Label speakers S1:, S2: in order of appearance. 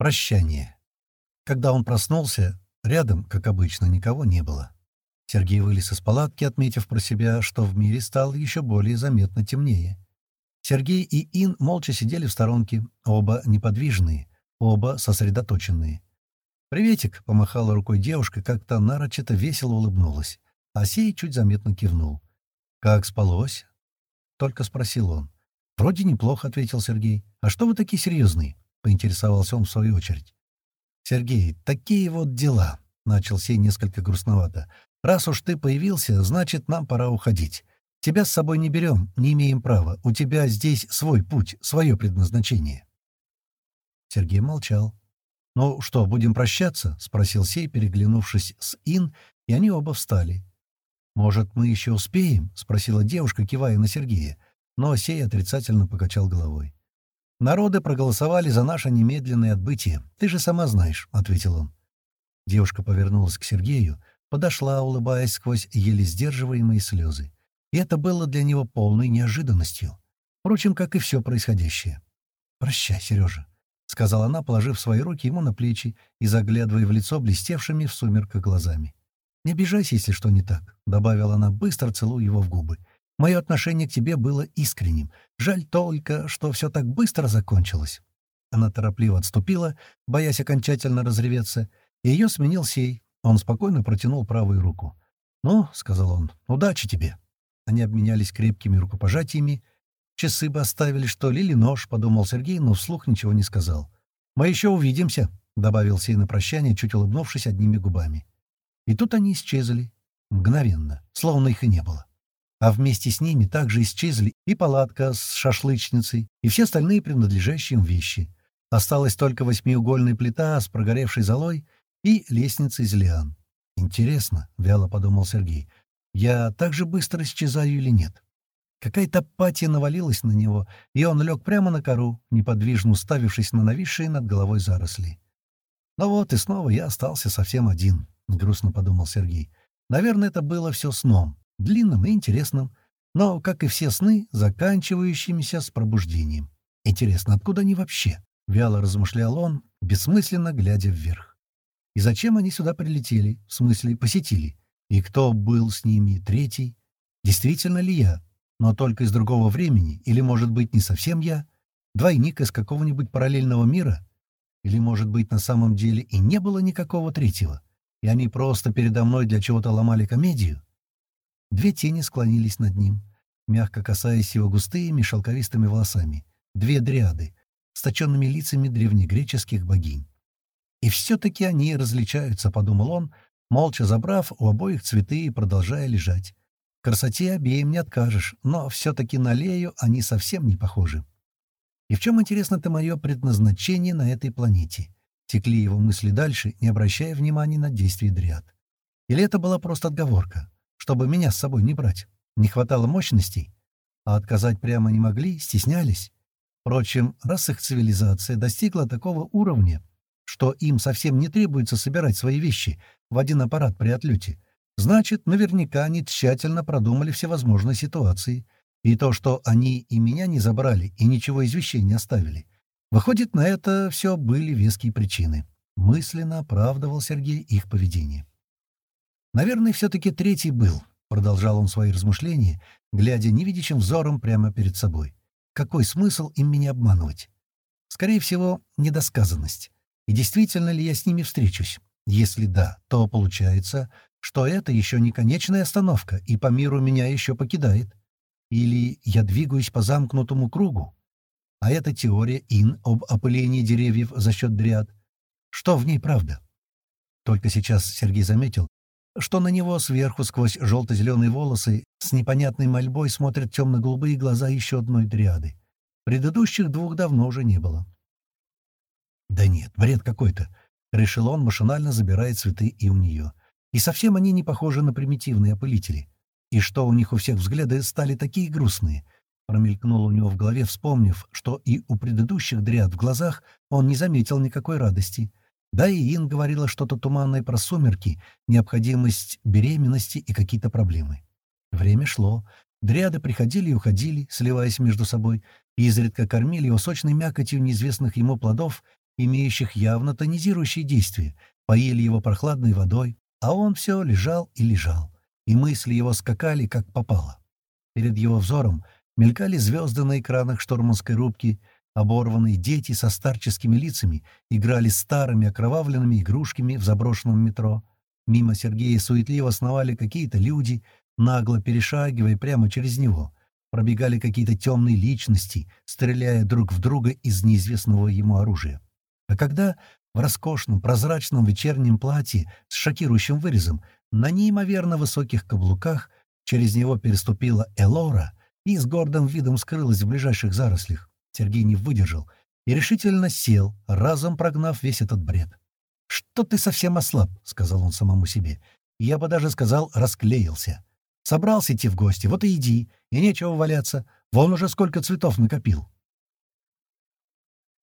S1: Прощание. Когда он проснулся, рядом, как обычно, никого не было. Сергей вылез из палатки, отметив про себя, что в мире стало еще более заметно темнее. Сергей и Ин молча сидели в сторонке, оба неподвижные, оба сосредоточенные. «Приветик!» — помахала рукой девушка, как-то нарочито весело улыбнулась. А сей чуть заметно кивнул. «Как спалось?» — только спросил он. «Вроде неплохо», — ответил Сергей. «А что вы такие серьезные?» — поинтересовался он в свою очередь. «Сергей, такие вот дела», — начал сей несколько грустновато. «Раз уж ты появился, значит, нам пора уходить. Тебя с собой не берем, не имеем права. У тебя здесь свой путь, свое предназначение». Сергей молчал. «Ну что, будем прощаться?» — спросил сей, переглянувшись с Ин, и они оба встали. «Может, мы еще успеем?» — спросила девушка, кивая на Сергея, но сей отрицательно покачал головой. «Народы проголосовали за наше немедленное отбытие. Ты же сама знаешь», — ответил он. Девушка повернулась к Сергею, подошла, улыбаясь сквозь еле сдерживаемые слезы. И это было для него полной неожиданностью. Впрочем, как и все происходящее. «Прощай, Сережа», — сказала она, положив свои руки ему на плечи и заглядывая в лицо блестевшими в сумерках глазами. «Не обижайся, если что не так», — добавила она, быстро целуя его в губы. «Мое отношение к тебе было искренним. Жаль только, что все так быстро закончилось». Она торопливо отступила, боясь окончательно разреветься, и ее сменил сей. Он спокойно протянул правую руку. «Ну», — сказал он, — «удачи тебе». Они обменялись крепкими рукопожатиями, Часы бы оставили, что ли, или нож, — подумал Сергей, но вслух ничего не сказал. «Мы еще увидимся», — добавил сей на прощание, чуть улыбнувшись одними губами. И тут они исчезли. Мгновенно, словно их и не было. А вместе с ними также исчезли и палатка с шашлычницей, и все остальные принадлежащие им вещи. Осталась только восьмиугольная плита с прогоревшей золой и лестница из лиан. «Интересно», — вяло подумал Сергей, — «я так же быстро исчезаю или нет?» Какая-то апатия навалилась на него, и он лег прямо на кору, неподвижно уставившись на нависшие над головой заросли. «Ну вот, и снова я остался совсем один», — грустно подумал Сергей. «Наверное, это было все сном, длинным и интересным, но, как и все сны, заканчивающимися с пробуждением. Интересно, откуда они вообще?» — вяло размышлял он, бессмысленно глядя вверх. «И зачем они сюда прилетели, в смысле посетили? И кто был с ними третий? Действительно ли я, но только из другого времени, или, может быть, не совсем я, двойник из какого-нибудь параллельного мира, или, может быть, на самом деле и не было никакого третьего, и они просто передо мной для чего-то ломали комедию. Две тени склонились над ним, мягко касаясь его густыми шелковистыми волосами, две дриады, с точенными лицами древнегреческих богинь. «И все-таки они различаются», — подумал он, молча забрав у обоих цветы и продолжая лежать. Красоте обеим не откажешь, но все-таки на Лею они совсем не похожи. И в чем, интересно-то, мое предназначение на этой планете? Текли его мысли дальше, не обращая внимания на действия дриад. Или это была просто отговорка, чтобы меня с собой не брать? Не хватало мощностей? А отказать прямо не могли, стеснялись? Впрочем, раз их цивилизация достигла такого уровня, что им совсем не требуется собирать свои вещи в один аппарат при отлете, Значит, наверняка они тщательно продумали всевозможные ситуации. И то, что они и меня не забрали, и ничего из вещей не оставили. Выходит, на это все были веские причины. Мысленно оправдывал Сергей их поведение. «Наверное, все-таки третий был», — продолжал он свои размышления, глядя невидящим взором прямо перед собой. «Какой смысл им меня обманывать? Скорее всего, недосказанность. И действительно ли я с ними встречусь? Если да, то получается, что это еще не конечная остановка, и по миру меня еще покидает. Или я двигаюсь по замкнутому кругу. А эта теория ин об опылении деревьев за счет дриад. Что в ней правда? Только сейчас Сергей заметил, что на него сверху сквозь желто-зеленые волосы с непонятной мольбой смотрят темно-голубые глаза еще одной дриады. Предыдущих двух давно уже не было. «Да нет, бред какой-то», — решил он, машинально забирая цветы и у нее. И совсем они не похожи на примитивные опылители. И что у них у всех взгляды стали такие грустные. Промелькнуло у него в голове, вспомнив, что и у предыдущих дряд в глазах он не заметил никакой радости. Да и Ин говорила что-то туманное про сумерки, необходимость беременности и какие-то проблемы. Время шло. Дриады приходили и уходили, сливаясь между собой, и изредка кормили его сочной мякотью неизвестных ему плодов имеющих явно тонизирующее действие, поили его прохладной водой, а он все лежал и лежал, и мысли его скакали, как попало. Перед его взором мелькали звезды на экранах штурманской рубки, оборванные дети со старческими лицами играли старыми окровавленными игрушками в заброшенном метро. Мимо Сергея суетливо сновали какие-то люди, нагло перешагивая прямо через него. Пробегали какие-то темные личности, стреляя друг в друга из неизвестного ему оружия. А когда в роскошном прозрачном вечернем платье с шокирующим вырезом на неимоверно высоких каблуках через него переступила Элора и с гордым видом скрылась в ближайших зарослях, Сергей не выдержал и решительно сел, разом прогнав весь этот бред. «Что ты совсем ослаб?» — сказал он самому себе. «Я бы даже сказал, расклеился. Собрался идти в гости, вот и иди, и нечего валяться. Вон уже сколько цветов накопил.